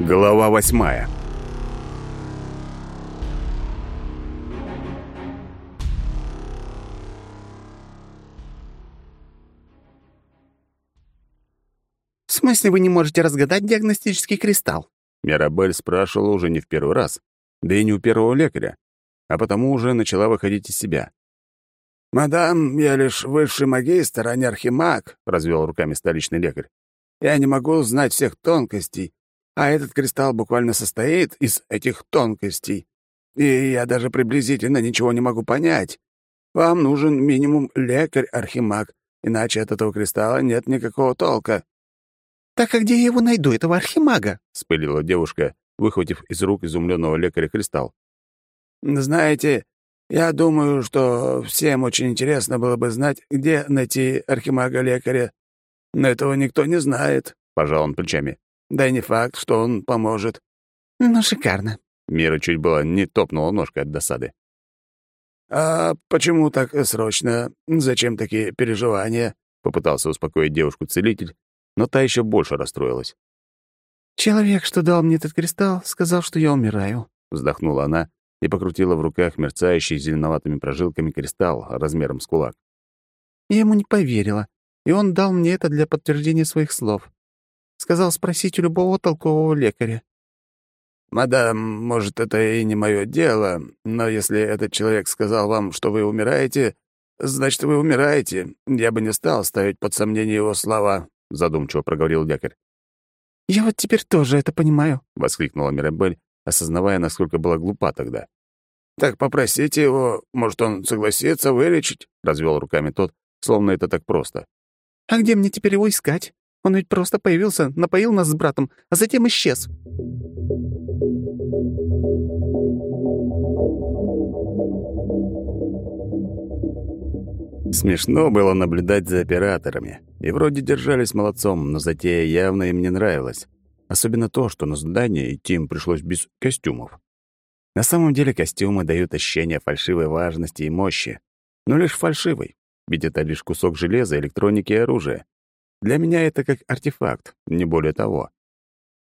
Глава восьмая. «В смысле вы не можете разгадать диагностический кристалл?» Мирабель спрашивала уже не в первый раз, да и не у первого лекаря, а потому уже начала выходить из себя. «Мадам, я лишь высший магистр, а не архимаг», — развел руками столичный лекарь. «Я не могу знать всех тонкостей, а этот кристалл буквально состоит из этих тонкостей. И я даже приблизительно ничего не могу понять. Вам нужен минимум лекарь-архимаг, иначе от этого кристалла нет никакого толка». «Так а где я его найду, этого архимага?» — спылила девушка, выхватив из рук изумленного лекаря кристалл. «Знаете, я думаю, что всем очень интересно было бы знать, где найти архимага-лекаря. Но этого никто не знает», — пожал он плечами. «Да и не факт, что он поможет». «Ну, шикарно». Мира чуть было не топнула ножкой от досады. «А почему так срочно? Зачем такие переживания?» — попытался успокоить девушку целитель, но та еще больше расстроилась. «Человек, что дал мне этот кристалл, сказал, что я умираю», — вздохнула она и покрутила в руках мерцающий зеленоватыми прожилками кристалл размером с кулак. Я ему не поверила, и он дал мне это для подтверждения своих слов. Сказал спросить у любого толкового лекаря. «Мадам, может, это и не мое дело, но если этот человек сказал вам, что вы умираете, значит, вы умираете. Я бы не стал ставить под сомнение его слова», — задумчиво проговорил лекарь. «Я вот теперь тоже это понимаю», — воскликнула Мирабель, осознавая, насколько была глупа тогда. «Так попросите его, может, он согласится вылечить?» — развел руками тот, словно это так просто. «А где мне теперь его искать? Он ведь просто появился, напоил нас с братом, а затем исчез». Смешно было наблюдать за операторами. И вроде держались молодцом, но затея явно им не нравилась. Особенно то, что на задание идти им пришлось без костюмов. На самом деле костюмы дают ощущение фальшивой важности и мощи. Но лишь фальшивой, ведь это лишь кусок железа, электроники и оружия. Для меня это как артефакт, не более того.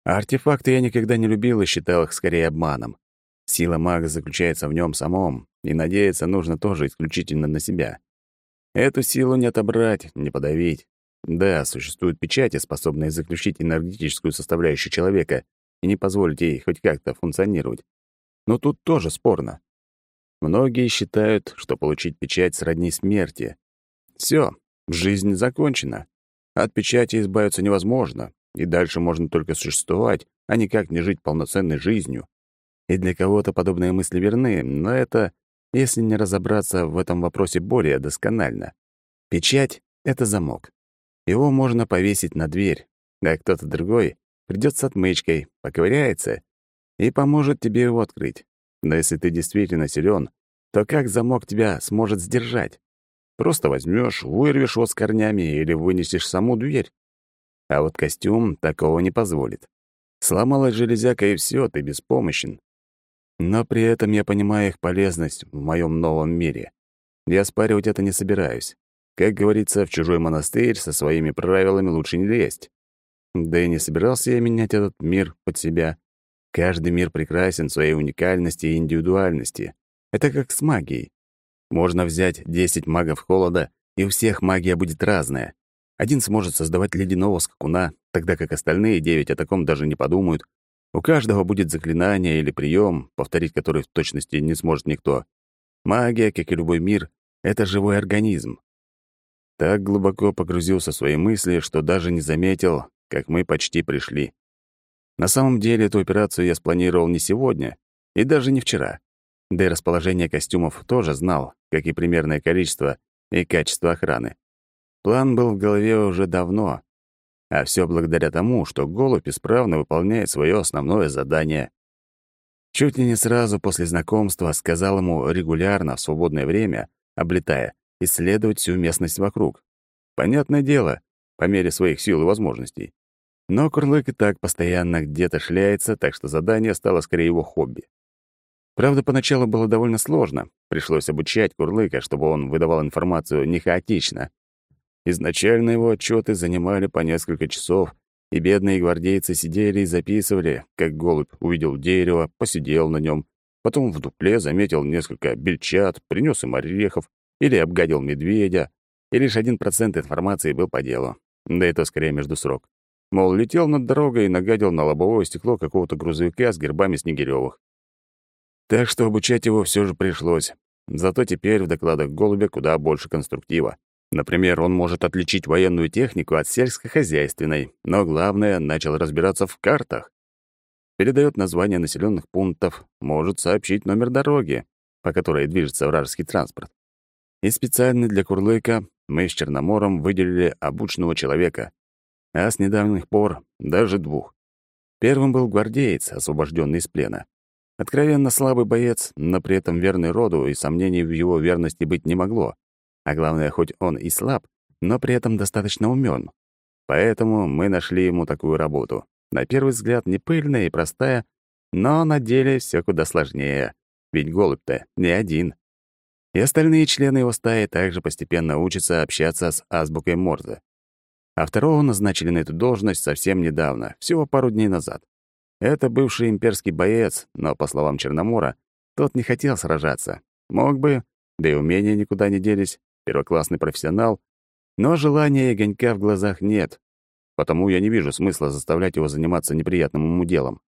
А артефакты я никогда не любил и считал их скорее обманом. Сила мага заключается в нем самом, и надеяться нужно тоже исключительно на себя. Эту силу не отобрать, не подавить, да, существуют печати, способные заключить энергетическую составляющую человека и не позволить ей хоть как-то функционировать. Но тут тоже спорно. Многие считают, что получить печать сродни смерти. Все, жизнь закончена. От печати избавиться невозможно, и дальше можно только существовать, а никак не жить полноценной жизнью. И для кого-то подобные мысли верны, но это, если не разобраться в этом вопросе более досконально. Печать — это замок. Его можно повесить на дверь, а кто-то другой придет с отмычкой, поковыряется и поможет тебе его открыть. Но если ты действительно силен, то как замок тебя сможет сдержать? Просто возьмешь, вырвешь его с корнями или вынесешь саму дверь. А вот костюм такого не позволит. Сломалась железяка, и все, ты беспомощен. Но при этом я понимаю их полезность в моем новом мире. Я спаривать это не собираюсь. Как говорится, в чужой монастырь со своими правилами лучше не лезть. Да и не собирался я менять этот мир под себя. Каждый мир прекрасен своей уникальности и индивидуальности. Это как с магией. Можно взять 10 магов холода, и у всех магия будет разная. Один сможет создавать ледяного скакуна, тогда как остальные девять о таком даже не подумают. У каждого будет заклинание или прием, повторить который в точности не сможет никто. Магия, как и любой мир, — это живой организм. Так глубоко погрузился в свои мысли, что даже не заметил, как мы почти пришли. На самом деле эту операцию я спланировал не сегодня и даже не вчера. Да и расположение костюмов тоже знал, как и примерное количество и качество охраны. План был в голове уже давно, а все благодаря тому, что голубь исправно выполняет свое основное задание. Чуть ли не сразу после знакомства сказал ему регулярно в свободное время, облетая, исследовать всю местность вокруг. Понятное дело, по мере своих сил и возможностей. Но Курлык и так постоянно где-то шляется, так что задание стало скорее его хобби. Правда, поначалу было довольно сложно. Пришлось обучать Курлыка, чтобы он выдавал информацию не хаотично. Изначально его отчеты занимали по несколько часов и бедные гвардейцы сидели и записывали, как голубь увидел дерево, посидел на нем, потом в дупле заметил несколько бельчат, принес им орехов или обгадил медведя, и лишь один процент информации был по делу. Да это скорее между срок. Мол, летел над дорогой и нагадил на лобовое стекло какого-то грузовика с гербами Снегирёвых. Так что обучать его все же пришлось. Зато теперь в докладах Голубя куда больше конструктива. Например, он может отличить военную технику от сельскохозяйственной, но главное, начал разбираться в картах. Передает название населенных пунктов, может сообщить номер дороги, по которой движется вражеский транспорт. И специально для Курлыка мы с Черномором выделили обученного человека, а с недавних пор даже двух. Первым был гвардеец, освобожденный из плена. Откровенно слабый боец, но при этом верный роду, и сомнений в его верности быть не могло. А главное, хоть он и слаб, но при этом достаточно умен. Поэтому мы нашли ему такую работу. На первый взгляд не пыльная и простая, но на деле все куда сложнее. Ведь голубь-то не один. И остальные члены его стаи также постепенно учатся общаться с азбукой Морзе. А второго назначили на эту должность совсем недавно, всего пару дней назад. Это бывший имперский боец, но, по словам Черномора, тот не хотел сражаться. Мог бы, да и умения никуда не делись, первоклассный профессионал, но желания и огонька в глазах нет, потому я не вижу смысла заставлять его заниматься неприятным ему делом.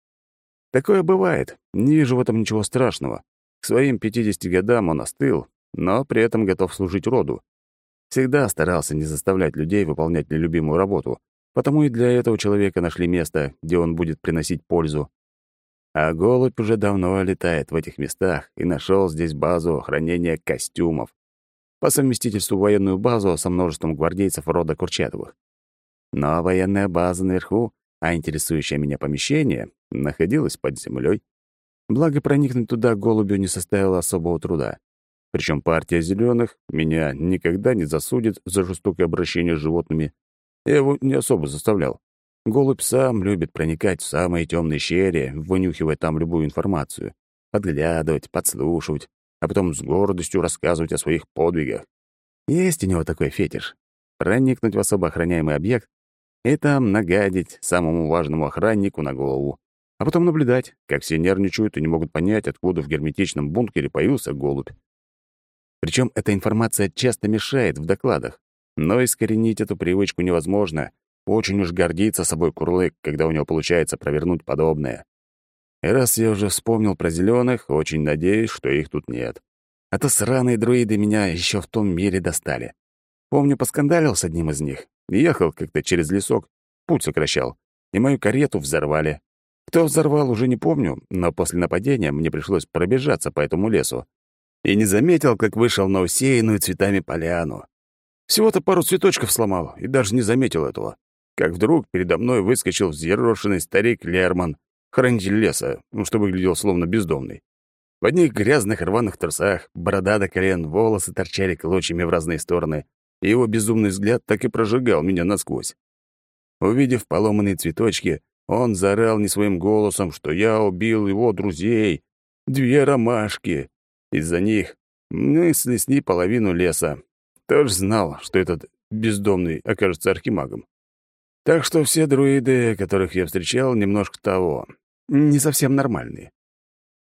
Такое бывает, не вижу в этом ничего страшного. К своим 50 годам он остыл, но при этом готов служить роду. Всегда старался не заставлять людей выполнять нелюбимую работу, потому и для этого человека нашли место, где он будет приносить пользу. А голубь уже давно летает в этих местах и нашел здесь базу хранения костюмов, по совместительству военную базу со множеством гвардейцев рода Курчатовых. Но военная база наверху, а интересующее меня помещение, находилось под землей. Благо, проникнуть туда голубю не составило особого труда. Причем партия зеленых меня никогда не засудит за жестокое обращение с животными. Я его не особо заставлял. Голубь сам любит проникать в самые темные щели, вынюхивая там любую информацию, подглядывать, подслушивать, а потом с гордостью рассказывать о своих подвигах. Есть у него такой фетиш — проникнуть в особо охраняемый объект и там нагадить самому важному охраннику на голову, а потом наблюдать, как все нервничают и не могут понять, откуда в герметичном бункере появился голубь. Причем эта информация часто мешает в докладах, но искоренить эту привычку невозможно. Очень уж гордится собой Курлык, когда у него получается провернуть подобное. И раз я уже вспомнил про зеленых, очень надеюсь, что их тут нет. А то сраные друиды меня еще в том мире достали. Помню, поскандалил с одним из них. Ехал как-то через лесок, путь сокращал, и мою карету взорвали. Кто взорвал, уже не помню, но после нападения мне пришлось пробежаться по этому лесу. И не заметил, как вышел на усеянную цветами поляну. Всего-то пару цветочков сломал, и даже не заметил этого. Как вдруг передо мной выскочил взъерошенный старик Лерман, хранитель леса, ну, что выглядел словно бездомный. В одних грязных рваных трусах, борода до колен, волосы торчали клочьями в разные стороны, и его безумный взгляд так и прожигал меня насквозь. Увидев поломанные цветочки, он заорал не своим голосом, что я убил его друзей. Две ромашки. Из-за них мы снесли половину леса. Тоже знал, что этот бездомный окажется архимагом. Так что все друиды, которых я встречал, немножко того не совсем нормальные.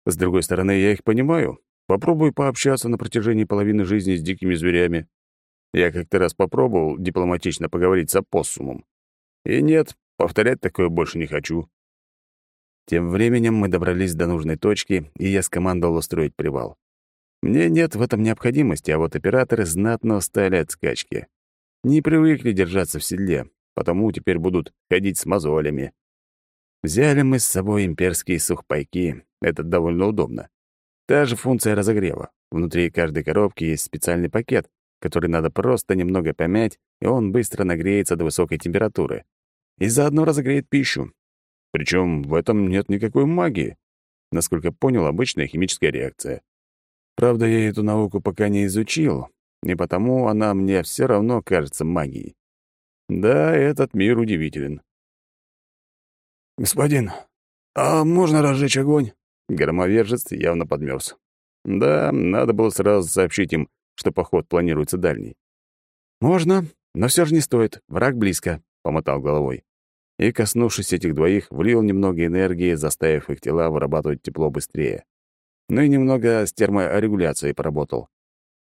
С другой стороны, я их понимаю. Попробуй пообщаться на протяжении половины жизни с дикими зверями. Я как-то раз попробовал дипломатично поговорить с опоссумом. И нет, повторять такое больше не хочу. Тем временем мы добрались до нужной точки, и я скомандовал устроить привал. Мне нет в этом необходимости, а вот операторы знатно устали от скачки. Не привыкли держаться в седле, потому теперь будут ходить с мозолями. Взяли мы с собой имперские сухпайки. Это довольно удобно. Та же функция разогрева. Внутри каждой коробки есть специальный пакет, который надо просто немного помять, и он быстро нагреется до высокой температуры. И заодно разогреет пищу. Причем в этом нет никакой магии. Насколько понял, обычная химическая реакция. Правда, я эту науку пока не изучил, и потому она мне все равно кажется магией. Да, этот мир удивителен. «Господин, а можно разжечь огонь?» Громовержец явно подмерз. Да, надо было сразу сообщить им, что поход планируется дальний. «Можно, но все же не стоит. Враг близко», — помотал головой. и, коснувшись этих двоих, влил немного энергии, заставив их тела вырабатывать тепло быстрее. Ну и немного с терморегуляцией поработал.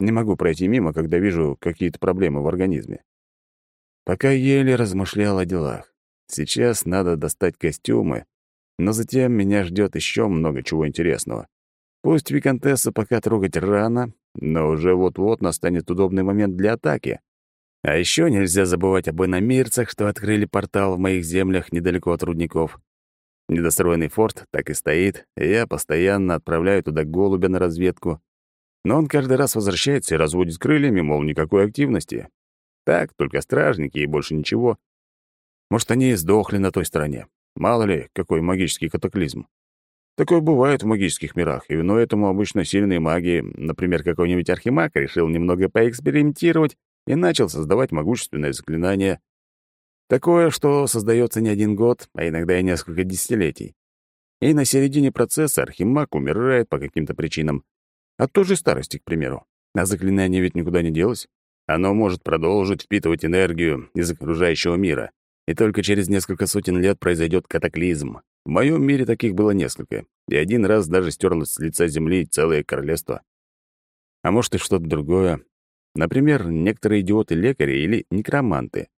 Не могу пройти мимо, когда вижу какие-то проблемы в организме. Пока еле размышлял о делах. Сейчас надо достать костюмы, но затем меня ждет еще много чего интересного. Пусть Викантесса пока трогать рано, но уже вот-вот настанет удобный момент для атаки. А еще нельзя забывать об иномирцах, что открыли портал в моих землях недалеко от рудников. Недостроенный форт так и стоит, и я постоянно отправляю туда голубя на разведку. Но он каждый раз возвращается и разводит крыльями, мол, никакой активности. Так, только стражники и больше ничего. Может, они и сдохли на той стороне. Мало ли, какой магический катаклизм. Такое бывает в магических мирах, и виной этому обычно сильные маги, например, какой-нибудь архимаг, решил немного поэкспериментировать и начал создавать могущественное заклинание. Такое, что создается не один год, а иногда и несколько десятилетий. И на середине процесса архимаг умирает по каким-то причинам. От той же старости, к примеру. А заклинание ведь никуда не делось. Оно может продолжить впитывать энергию из окружающего мира. И только через несколько сотен лет произойдет катаклизм. В моем мире таких было несколько, и один раз даже стерлось с лица земли целое королевство. А может, и что-то другое. Например, некоторые идиоты-лекари или некроманты.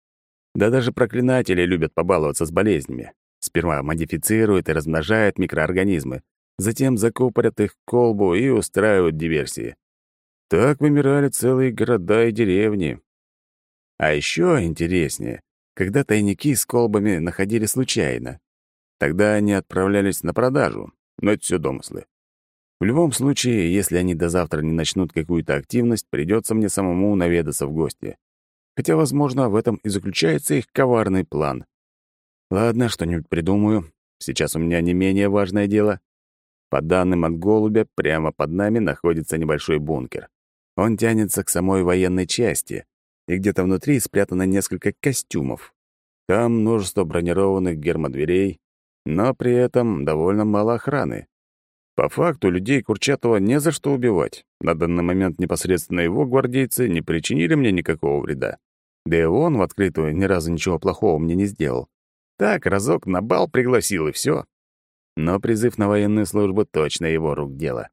Да даже проклинатели любят побаловаться с болезнями. Сперва модифицируют и размножают микроорганизмы, затем закупорят их в колбу и устраивают диверсии. Так вымирали целые города и деревни. А еще интереснее, когда тайники с колбами находили случайно. Тогда они отправлялись на продажу, но это все домыслы. В любом случае, если они до завтра не начнут какую-то активность, придется мне самому наведаться в гости. Хотя, возможно, в этом и заключается их коварный план. Ладно, что-нибудь придумаю. Сейчас у меня не менее важное дело. По данным от голубя, прямо под нами находится небольшой бункер. Он тянется к самой военной части, и где-то внутри спрятано несколько костюмов. Там множество бронированных гермодверей, но при этом довольно мало охраны. По факту людей Курчатова не за что убивать. На данный момент непосредственно его гвардейцы не причинили мне никакого вреда. Да и он в открытую ни разу ничего плохого мне не сделал. Так, разок на бал пригласил, и все. Но призыв на военную службу точно его рук дело.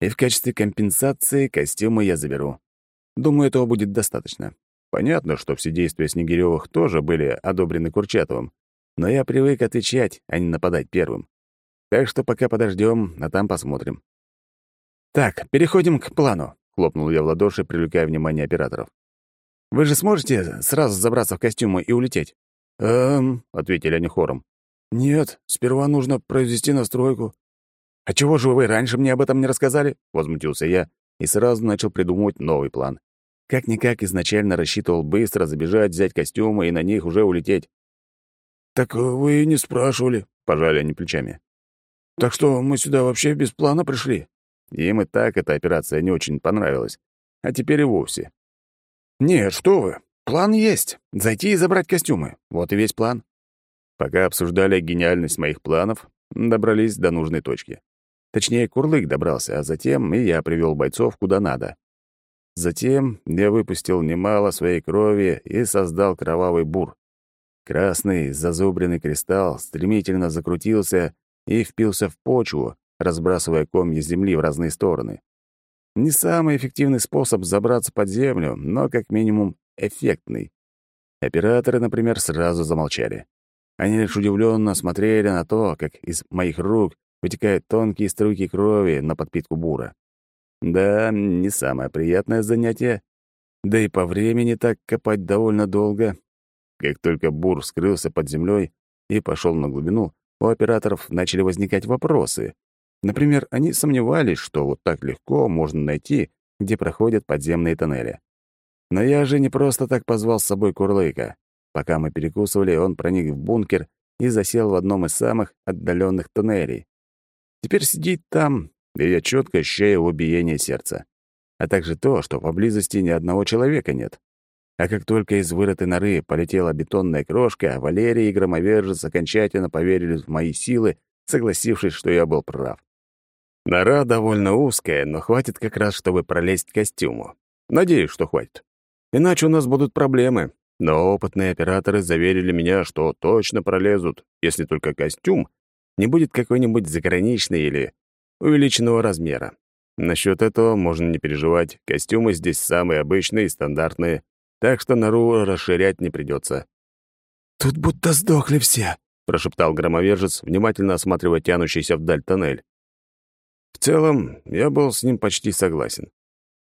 И в качестве компенсации костюмы я заберу. Думаю, этого будет достаточно. Понятно, что все действия Снегирёвых тоже были одобрены Курчатовым, но я привык отвечать, а не нападать первым. Так что пока подождем, а там посмотрим. «Так, переходим к плану», — хлопнул я в ладоши, привлекая внимание операторов. «Вы же сможете сразу забраться в костюмы и улететь?» «Эм», — ответили они хором. «Нет, сперва нужно произвести настройку». «А чего же вы раньше мне об этом не рассказали?» — возмутился я и сразу начал придумывать новый план. Как-никак изначально рассчитывал быстро забежать, взять костюмы и на них уже улететь. «Так вы не спрашивали», — пожали они плечами. Так что мы сюда вообще без плана пришли. Им и так эта операция не очень понравилась. А теперь и вовсе. Нет, что вы. План есть. Зайти и забрать костюмы. Вот и весь план. Пока обсуждали гениальность моих планов, добрались до нужной точки. Точнее, Курлык добрался, а затем и я привел бойцов куда надо. Затем я выпустил немало своей крови и создал кровавый бур. Красный зазубренный кристалл стремительно закрутился и впился в почву, разбрасывая комья земли в разные стороны. Не самый эффективный способ забраться под землю, но как минимум эффектный. Операторы, например, сразу замолчали. Они лишь удивленно смотрели на то, как из моих рук вытекают тонкие струйки крови на подпитку бура. Да, не самое приятное занятие. Да и по времени так копать довольно долго. Как только бур скрылся под землей и пошел на глубину, у операторов начали возникать вопросы. Например, они сомневались, что вот так легко можно найти, где проходят подземные тоннели. Но я же не просто так позвал с собой Курлыка. Пока мы перекусывали, он проник в бункер и засел в одном из самых отдаленных тоннелей. Теперь сидит там, и я четко ощущаю его биение сердца. А также то, что поблизости ни одного человека нет. А как только из вырытой норы полетела бетонная крошка, Валерий и Громовержец окончательно поверили в мои силы, согласившись, что я был прав. Нора довольно узкая, но хватит как раз, чтобы пролезть к костюму. Надеюсь, что хватит. Иначе у нас будут проблемы. Но опытные операторы заверили меня, что точно пролезут, если только костюм не будет какой-нибудь заграничный или увеличенного размера. Насчет этого можно не переживать. Костюмы здесь самые обычные и стандартные, так что нору расширять не придется. «Тут будто сдохли все», — прошептал громовержец, внимательно осматривая тянущийся вдаль тоннель. В целом, я был с ним почти согласен.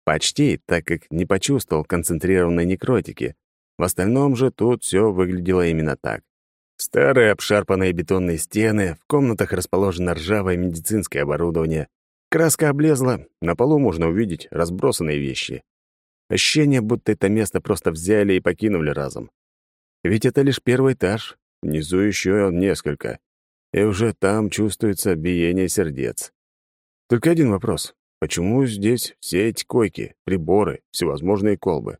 Почти, так как не почувствовал концентрированной некротики. В остальном же тут все выглядело именно так. Старые обшарпанные бетонные стены, в комнатах расположено ржавое медицинское оборудование. Краска облезла, на полу можно увидеть разбросанные вещи. Ощущение, будто это место просто взяли и покинули разом. Ведь это лишь первый этаж, внизу еще несколько, и уже там чувствуется биение сердец. Только один вопрос. Почему здесь все эти койки, приборы, всевозможные колбы?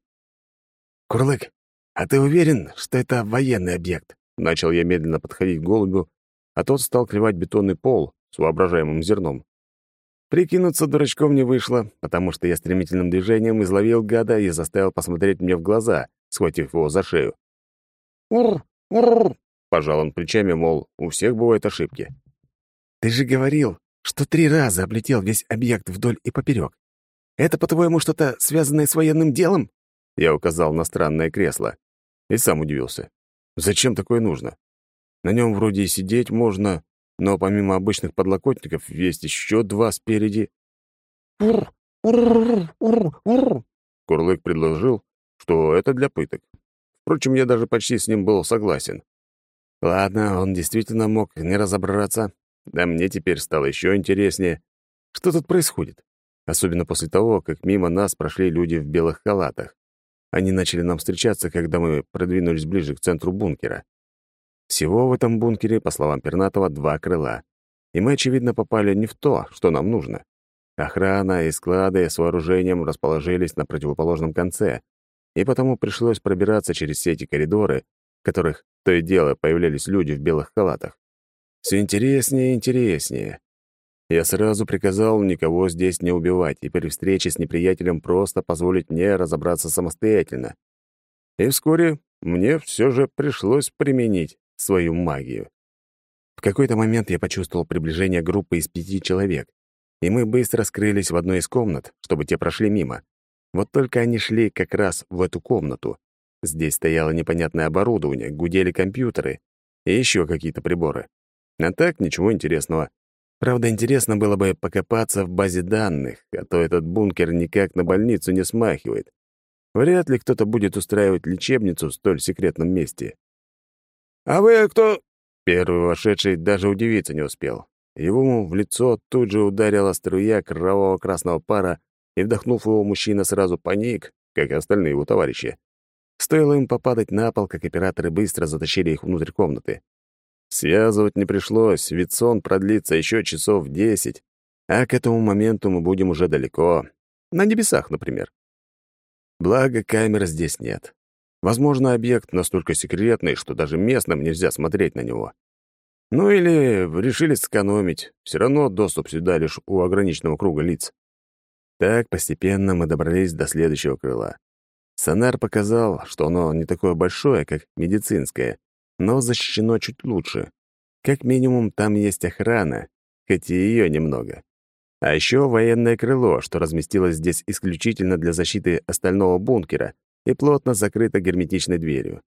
«Курлык, а ты уверен, что это военный объект?» Начал я медленно подходить к голубю, а тот стал клевать бетонный пол с воображаемым зерном. Прикинуться дурачком не вышло, потому что я стремительным движением изловил гада и заставил посмотреть мне в глаза, схватив его за шею. «Ур! Ур!» — пожал он плечами, мол, у всех бывают ошибки. «Ты же говорил, что три раза облетел весь объект вдоль и поперек. Это, по-твоему, что-то связанное с военным делом?» Я указал на странное кресло и сам удивился. Зачем такое нужно? На нем вроде и сидеть можно, но помимо обычных подлокотников есть еще два спереди. Ур, ур, ур, ур. Курлык предложил, что это для пыток. Впрочем, я даже почти с ним был согласен. Ладно, он действительно мог не разобраться. Да мне теперь стало еще интереснее. Что тут происходит? Особенно после того, как мимо нас прошли люди в белых халатах. Они начали нам встречаться, когда мы продвинулись ближе к центру бункера. Всего в этом бункере, по словам Пернатова, два крыла. И мы, очевидно, попали не в то, что нам нужно. Охрана и склады с вооружением расположились на противоположном конце, и потому пришлось пробираться через все эти коридоры, в которых то и дело появлялись люди в белых халатах. Все интереснее и интереснее. Я сразу приказал никого здесь не убивать и при встрече с неприятелем просто позволить мне разобраться самостоятельно. И вскоре мне все же пришлось применить свою магию. В какой-то момент я почувствовал приближение группы из пяти человек, и мы быстро скрылись в одной из комнат, чтобы те прошли мимо. Вот только они шли как раз в эту комнату. Здесь стояло непонятное оборудование, гудели компьютеры и еще какие-то приборы. А так ничего интересного. Правда, интересно было бы покопаться в базе данных, а то этот бункер никак на больницу не смахивает. Вряд ли кто-то будет устраивать лечебницу в столь секретном месте. «А вы кто?» Первый вошедший даже удивиться не успел. Его в лицо тут же ударила струя кровавого красного пара, и, вдохнув его, мужчина сразу паник, как и остальные его товарищи. Стоило им попадать на пол, как операторы быстро затащили их внутрь комнаты. Связывать не пришлось, ведь сон продлится еще часов десять, а к этому моменту мы будем уже далеко. На небесах, например. Благо, камер здесь нет. Возможно, объект настолько секретный, что даже местным нельзя смотреть на него. Ну или решили сэкономить. Все равно доступ сюда лишь у ограниченного круга лиц. Так постепенно мы добрались до следующего крыла. Сонар показал, что оно не такое большое, как медицинское, но защищено чуть лучше. Как минимум, там есть охрана, хоть и ее немного. А еще военное крыло, что разместилось здесь исключительно для защиты остального бункера и плотно закрыто герметичной дверью.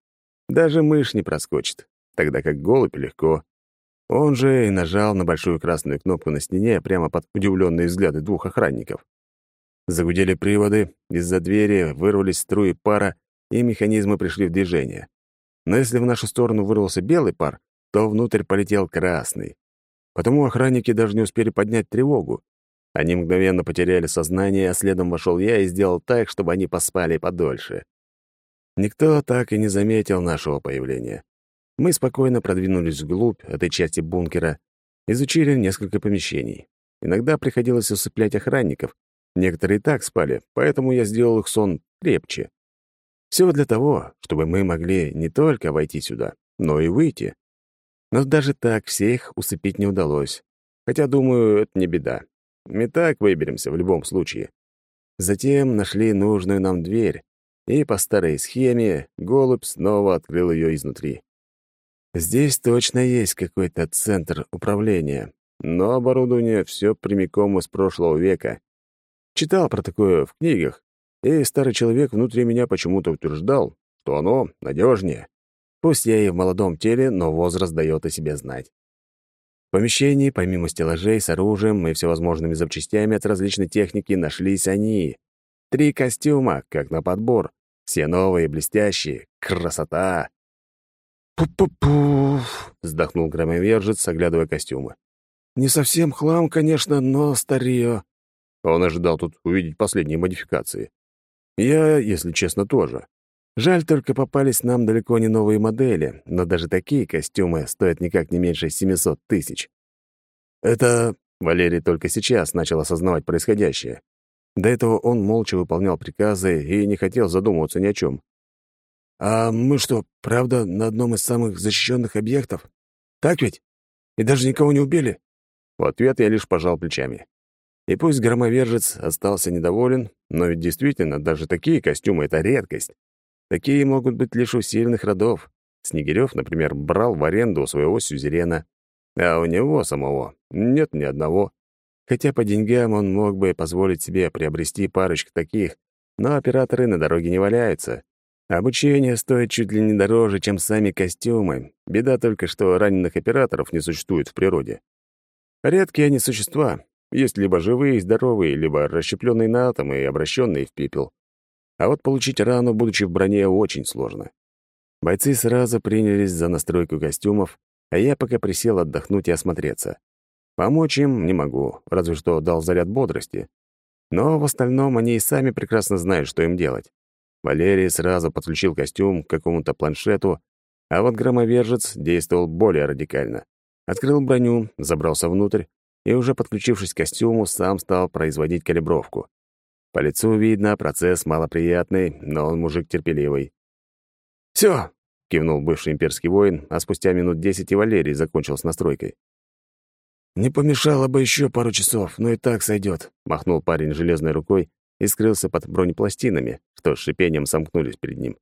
Даже мышь не проскочит, тогда как голубь легко. Он же и нажал на большую красную кнопку на стене прямо под удивленные взгляды двух охранников. Загудели приводы, из-за двери вырвались струи пара, и механизмы пришли в движение. Но если в нашу сторону вырвался белый пар, то внутрь полетел красный. Потому охранники даже не успели поднять тревогу. Они мгновенно потеряли сознание, а следом вошел я и сделал так, чтобы они поспали подольше. Никто так и не заметил нашего появления. Мы спокойно продвинулись вглубь этой части бункера, изучили несколько помещений. Иногда приходилось усыплять охранников. Некоторые и так спали, поэтому я сделал их сон крепче. Все для того, чтобы мы могли не только войти сюда, но и выйти. Но даже так всех усыпить не удалось. Хотя, думаю, это не беда. Мы так выберемся в любом случае. Затем нашли нужную нам дверь, и по старой схеме голубь снова открыл ее изнутри. Здесь точно есть какой-то центр управления, но оборудование все прямиком из прошлого века. Читал про такое в книгах, и старый человек внутри меня почему-то утверждал, что оно надежнее. Пусть я и в молодом теле, но возраст дает о себе знать. В помещении, помимо стеллажей с оружием и всевозможными запчастями от различной техники, нашлись они. Три костюма, как на подбор. Все новые, блестящие. Красота! «Пу-пу-пу!» — вздохнул громовержец, оглядывая костюмы. «Не совсем хлам, конечно, но старье». Он ожидал тут увидеть последние модификации. Я, если честно, тоже. Жаль, только попались нам далеко не новые модели, но даже такие костюмы стоят никак не меньше 700 тысяч. Это Валерий только сейчас начал осознавать происходящее. До этого он молча выполнял приказы и не хотел задумываться ни о чем. «А мы что, правда, на одном из самых защищенных объектов? Так ведь? И даже никого не убили?» В ответ я лишь пожал плечами. И пусть громовержец остался недоволен, но ведь действительно даже такие костюмы — это редкость. Такие могут быть лишь у сильных родов. Снегирев, например, брал в аренду у своего сюзерена, а у него самого нет ни одного. Хотя по деньгам он мог бы позволить себе приобрести парочку таких, но операторы на дороге не валяются. Обучение стоит чуть ли не дороже, чем сами костюмы. Беда только, что раненых операторов не существует в природе. Редкие они существа. Есть либо живые и здоровые, либо расщепленные на атомы и обращенные в пепел. А вот получить рану, будучи в броне, очень сложно. Бойцы сразу принялись за настройку костюмов, а я пока присел отдохнуть и осмотреться. Помочь им не могу, разве что дал заряд бодрости. Но в остальном они и сами прекрасно знают, что им делать. Валерий сразу подключил костюм к какому-то планшету, а вот громовержец действовал более радикально. Открыл броню, забрался внутрь и, уже подключившись к костюму, сам стал производить калибровку. По лицу видно, процесс малоприятный, но он мужик терпеливый. «Всё!» — кивнул бывший имперский воин, а спустя минут десять и Валерий закончил с настройкой. «Не помешало бы еще пару часов, но и так сойдет», — махнул парень железной рукой и скрылся под бронепластинами, что с шипением сомкнулись перед ним.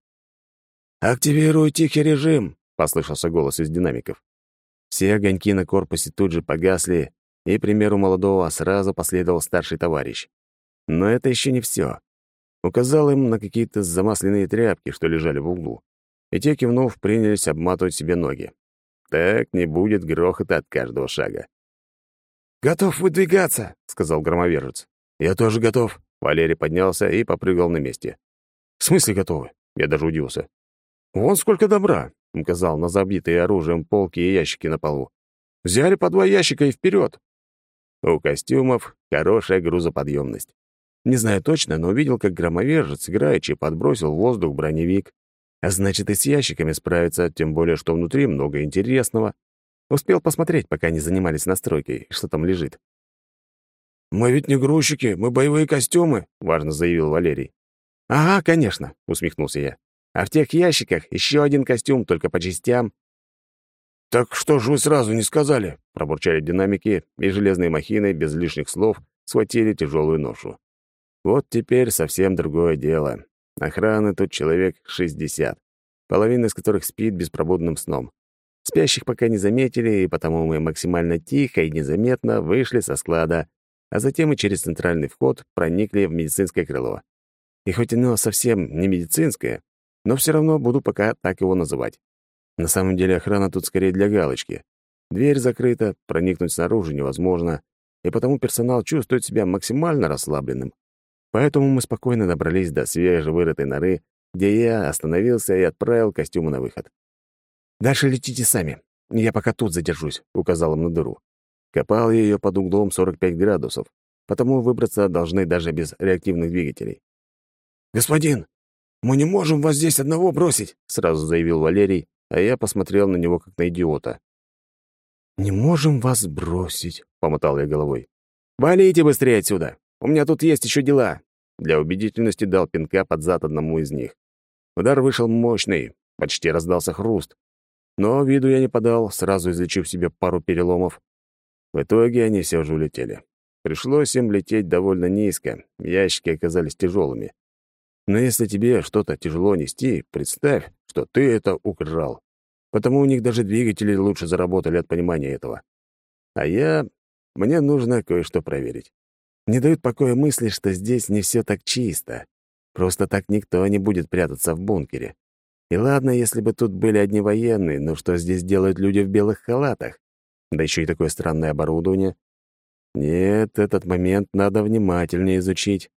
«Активируй тихий режим», — послышался голос из динамиков. Все огоньки на корпусе тут же погасли, и, примеру молодого, сразу последовал старший товарищ. Но это еще не все. Указал им на какие-то замасленные тряпки, что лежали в углу. И те, кивнув, принялись обматывать себе ноги. Так не будет грохота от каждого шага. «Готов выдвигаться», — сказал громовержец. «Я тоже готов». Валерий поднялся и попрыгал на месте. «В смысле готовы?» Я даже удивился. «Вон сколько добра», — указал на забитые оружием полки и ящики на полу. «Взяли по два ящика и вперед. У костюмов хорошая грузоподъемность. Не знаю точно, но увидел, как громовержец играючи подбросил в воздух броневик. А значит, и с ящиками справится, тем более, что внутри много интересного. Успел посмотреть, пока они занимались настройкой, что там лежит. «Мы ведь не грузчики, мы боевые костюмы», — важно заявил Валерий. «Ага, конечно», — усмехнулся я. «А в тех ящиках еще один костюм, только по частям». «Так что же вы сразу не сказали?» — пробурчали динамики, и железные махины без лишних слов схватили тяжелую ношу. Вот теперь совсем другое дело. Охраны тут человек 60, половина из которых спит беспробудным сном. Спящих пока не заметили, и потому мы максимально тихо и незаметно вышли со склада, а затем и через центральный вход проникли в медицинское крыло. И хоть оно совсем не медицинское, но все равно буду пока так его называть. На самом деле охрана тут скорее для галочки. Дверь закрыта, проникнуть снаружи невозможно, и потому персонал чувствует себя максимально расслабленным. Поэтому мы спокойно добрались до свежевырытой норы, где я остановился и отправил костюмы на выход. «Дальше летите сами. Я пока тут задержусь», — указал им на дыру. Копал я ее под углом 45 градусов, потому выбраться должны даже без реактивных двигателей. «Господин, мы не можем вас здесь одного бросить», — сразу заявил Валерий, а я посмотрел на него как на идиота. «Не можем вас бросить», — помотал я головой. «Валите быстрее отсюда! У меня тут есть еще дела!» Для убедительности дал пинка под зад одному из них. Удар вышел мощный, почти раздался хруст. Но виду я не подал, сразу излечив себе пару переломов. В итоге они все же улетели. Пришлось им лететь довольно низко, ящики оказались тяжелыми. Но если тебе что-то тяжело нести, представь, что ты это украл. Потому у них даже двигатели лучше заработали от понимания этого. А я... Мне нужно кое-что проверить. Не дают покоя мысли, что здесь не все так чисто. Просто так никто не будет прятаться в бункере. И ладно, если бы тут были одни военные, но что здесь делают люди в белых халатах? Да еще и такое странное оборудование. Нет, этот момент надо внимательнее изучить.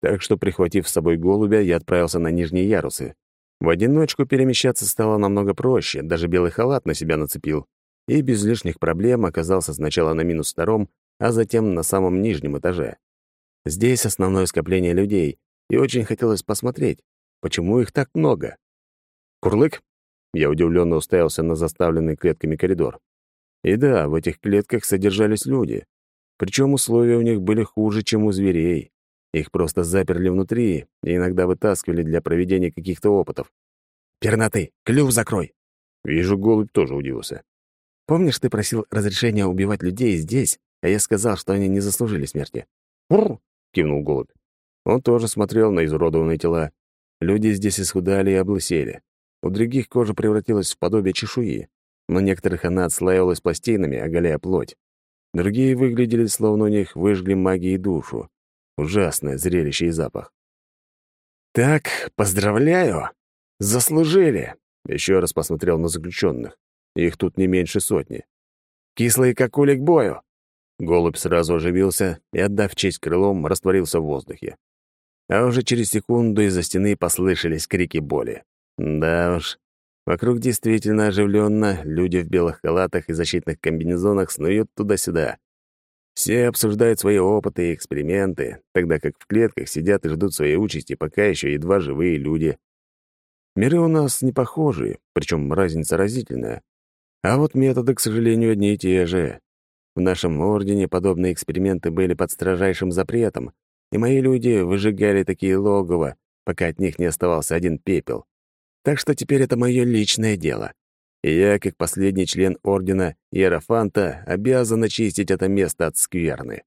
Так что, прихватив с собой голубя, я отправился на нижние ярусы. В одиночку перемещаться стало намного проще, даже белый халат на себя нацепил. И без лишних проблем оказался сначала на минус втором, а затем на самом нижнем этаже. Здесь основное скопление людей, и очень хотелось посмотреть, почему их так много. «Курлык?» Я удивленно уставился на заставленный клетками коридор. И да, в этих клетках содержались люди. Причем условия у них были хуже, чем у зверей. Их просто заперли внутри и иногда вытаскивали для проведения каких-то опытов. «Пернатый, клюв закрой!» Вижу, голубь тоже удивился. «Помнишь, ты просил разрешения убивать людей здесь, а я сказал, что они не заслужили смерти. «Ур!» — кивнул голубь. Он тоже смотрел на изуродованные тела. Люди здесь исхудали и облысели. У других кожа превратилась в подобие чешуи. но некоторых она отслаивалась пластинами, оголяя плоть. Другие выглядели, словно у них выжгли магией душу. Ужасное зрелище и запах. «Так, поздравляю! Заслужили!» Еще раз посмотрел на заключенных. Их тут не меньше сотни. «Кислый как улик бою!» Голубь сразу оживился и, отдав честь крылом, растворился в воздухе. А уже через секунду из-за стены послышались крики боли. Да уж, вокруг действительно оживленно, люди в белых халатах и защитных комбинезонах снуют туда-сюда. Все обсуждают свои опыты и эксперименты, тогда как в клетках сидят и ждут своей участи пока еще едва живые люди. Миры у нас не похожи, причем разница разительная. А вот методы, к сожалению, одни и те же. В нашем ордене подобные эксперименты были под строжайшим запретом, и мои люди выжигали такие логово, пока от них не оставался один пепел. Так что теперь это мое личное дело. И я, как последний член ордена Иерофанта, обязан очистить это место от скверны.